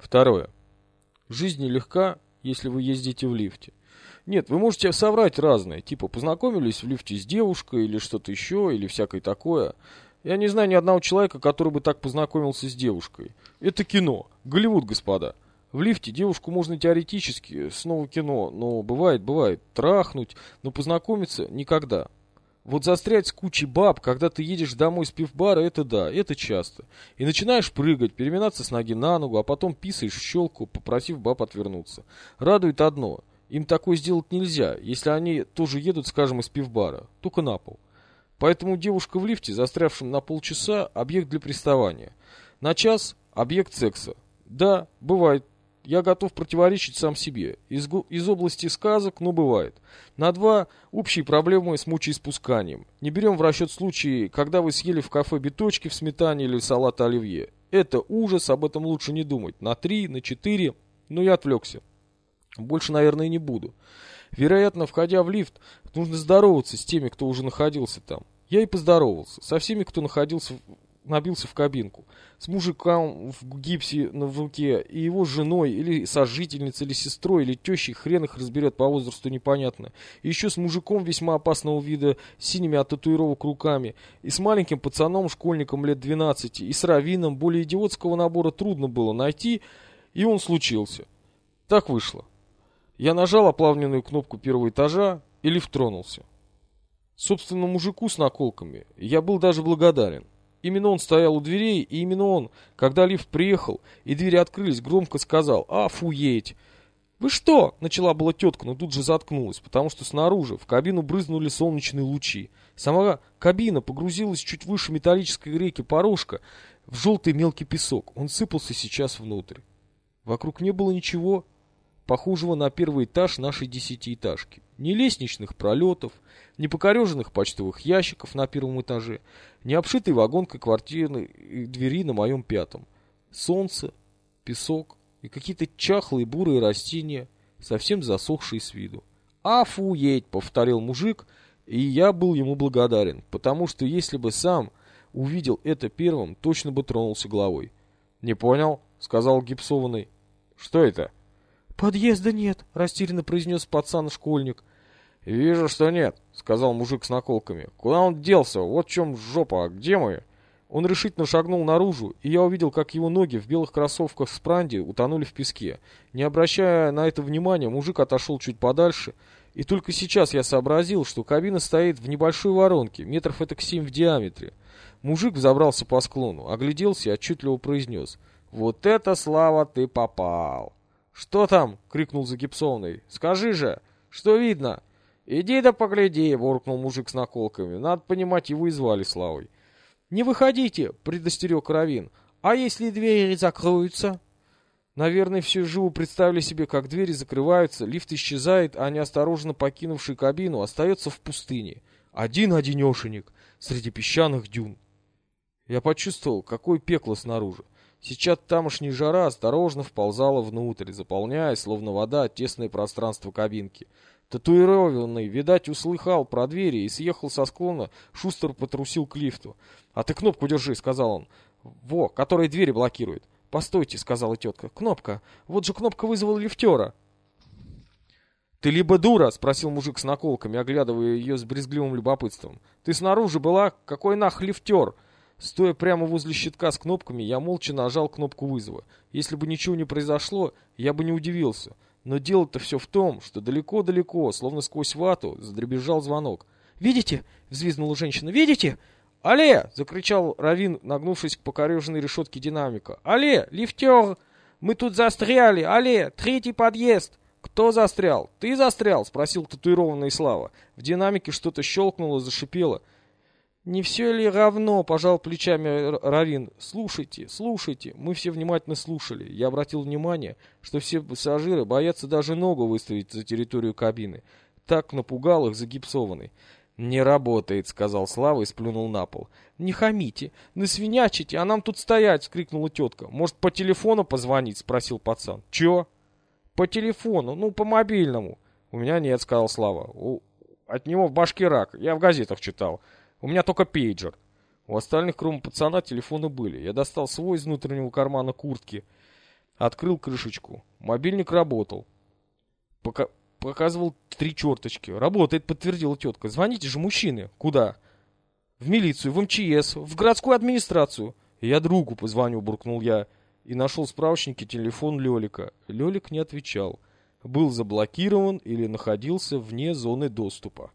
Второе. Жизнь нелегка, если вы ездите в лифте. Нет, вы можете соврать разное, типа познакомились в лифте с девушкой или что-то еще, или всякое такое. Я не знаю ни одного человека, который бы так познакомился с девушкой. Это кино. Голливуд, господа. В лифте девушку можно теоретически, снова кино, но бывает, бывает, трахнуть, но познакомиться никогда. Вот застрять с кучей баб, когда ты едешь домой с пивбара, это да, это часто. И начинаешь прыгать, переминаться с ноги на ногу, а потом писаешь в щелку, попросив баб отвернуться. Радует одно. Им такое сделать нельзя, если они тоже едут, скажем, из пивбара, только на пол. Поэтому девушка в лифте, застрявшем на полчаса, объект для приставания. На час – объект секса. Да, бывает. Я готов противоречить сам себе. Из, из области сказок, но бывает. На два – общие проблемы с мочеиспусканием. Не берем в расчет случаи, когда вы съели в кафе биточки в сметане или салат оливье. Это ужас, об этом лучше не думать. На три, на четыре, но я отвлекся. Больше, наверное, не буду. Вероятно, входя в лифт, нужно здороваться с теми, кто уже находился там. Я и поздоровался. Со всеми, кто находился, набился в кабинку. С мужиком в гипсе на руке и его женой, или сожительницей, или сестрой, или тещей, хрен их разберет по возрасту непонятно. И еще с мужиком весьма опасного вида, синими от татуировок руками, и с маленьким пацаном, школьником лет 12, и с раввином. Более идиотского набора трудно было найти, и он случился. Так вышло. Я нажал оплавленную кнопку первого этажа, и лифт тронулся. Собственно, мужику с наколками я был даже благодарен. Именно он стоял у дверей, и именно он, когда лифт приехал, и двери открылись, громко сказал «Афуеть!». «Вы что?» – начала была тетка, но тут же заткнулась, потому что снаружи в кабину брызнули солнечные лучи. Сама кабина погрузилась чуть выше металлической реки Порошка в желтый мелкий песок. Он сыпался сейчас внутрь. Вокруг не было ничего, похожего на первый этаж нашей десятиэтажки. Ни лестничных пролетов, ни покореженных почтовых ящиков на первом этаже, ни обшитой вагонкой квартирной двери на моем пятом. Солнце, песок и какие-то чахлые бурые растения, совсем засохшие с виду. «Афуеть!» — повторил мужик, и я был ему благодарен, потому что если бы сам увидел это первым, точно бы тронулся головой. «Не понял?» — сказал гипсованный. «Что это?» «Подъезда нет», — растерянно произнес пацан-школьник. «Вижу, что нет», — сказал мужик с наколками. «Куда он делся? Вот в чем жопа. А где мы?» Он решительно шагнул наружу, и я увидел, как его ноги в белых кроссовках с пранди утонули в песке. Не обращая на это внимания, мужик отошел чуть подальше, и только сейчас я сообразил, что кабина стоит в небольшой воронке, метров это к семь в диаметре. Мужик взобрался по склону, огляделся и отчетливо произнес. «Вот это, Слава, ты попал!» «Что там?» — крикнул загипсованный. «Скажи же! Что видно?» «Иди да погляди!» — буркнул мужик с наколками. Надо понимать, его и звали Славой. «Не выходите!» — предостерег Равин. «А если двери закроются?» Наверное, все живо представили себе, как двери закрываются, лифт исчезает, а неосторожно покинувший кабину остается в пустыне. Один-одинешенек среди песчаных дюн. Я почувствовал, какое пекло снаружи. Сейчас тамошняя жара осторожно вползала внутрь, заполняя, словно вода, тесное пространство кабинки. Татуированный, видать, услыхал про двери и съехал со склона, шустер потрусил к лифту. «А ты кнопку держи», — сказал он. «Во, которая двери блокирует». «Постойте», — сказала тетка. «Кнопка. Вот же кнопка вызвала лифтера». «Ты либо дура?» — спросил мужик с наколками, оглядывая ее с брезгливым любопытством. «Ты снаружи была? Какой нах лифтер?» Стоя прямо возле щитка с кнопками, я молча нажал кнопку вызова. Если бы ничего не произошло, я бы не удивился. Но дело-то все в том, что далеко-далеко, словно сквозь вату, задребезжал звонок. «Видите?» — взвизгнула женщина. «Видите?» «Але!» — закричал Равин, нагнувшись к покореженной решетке динамика. «Але! Лифтер! Мы тут застряли! Але! Третий подъезд!» «Кто застрял? Ты застрял?» — спросил татуированный Слава. В динамике что-то щелкнуло, зашипело. «Не все ли равно?» – пожал плечами Равин. «Слушайте, слушайте». Мы все внимательно слушали. Я обратил внимание, что все пассажиры боятся даже ногу выставить за территорию кабины. Так напугал их загипсованный. «Не работает», — сказал Слава и сплюнул на пол. «Не хамите, не свинячите, а нам тут стоять!» — скрикнула тетка. «Может, по телефону позвонить?» — спросил пацан. «Чё?» «По телефону, ну, по мобильному». «У меня нет», — сказал Слава. У... «От него в башке рак, я в газетах читал». У меня только пейджер. У остальных, кроме пацана, телефоны были. Я достал свой из внутреннего кармана куртки. Открыл крышечку. Мобильник работал. Пока... Показывал три черточки. Работает, подтвердила тетка. Звоните же, мужчины. Куда? В милицию, в МЧС, в городскую администрацию. Я другу позвоню, буркнул я. И нашел в справочнике телефон Лелика. Лелик не отвечал. Был заблокирован или находился вне зоны доступа.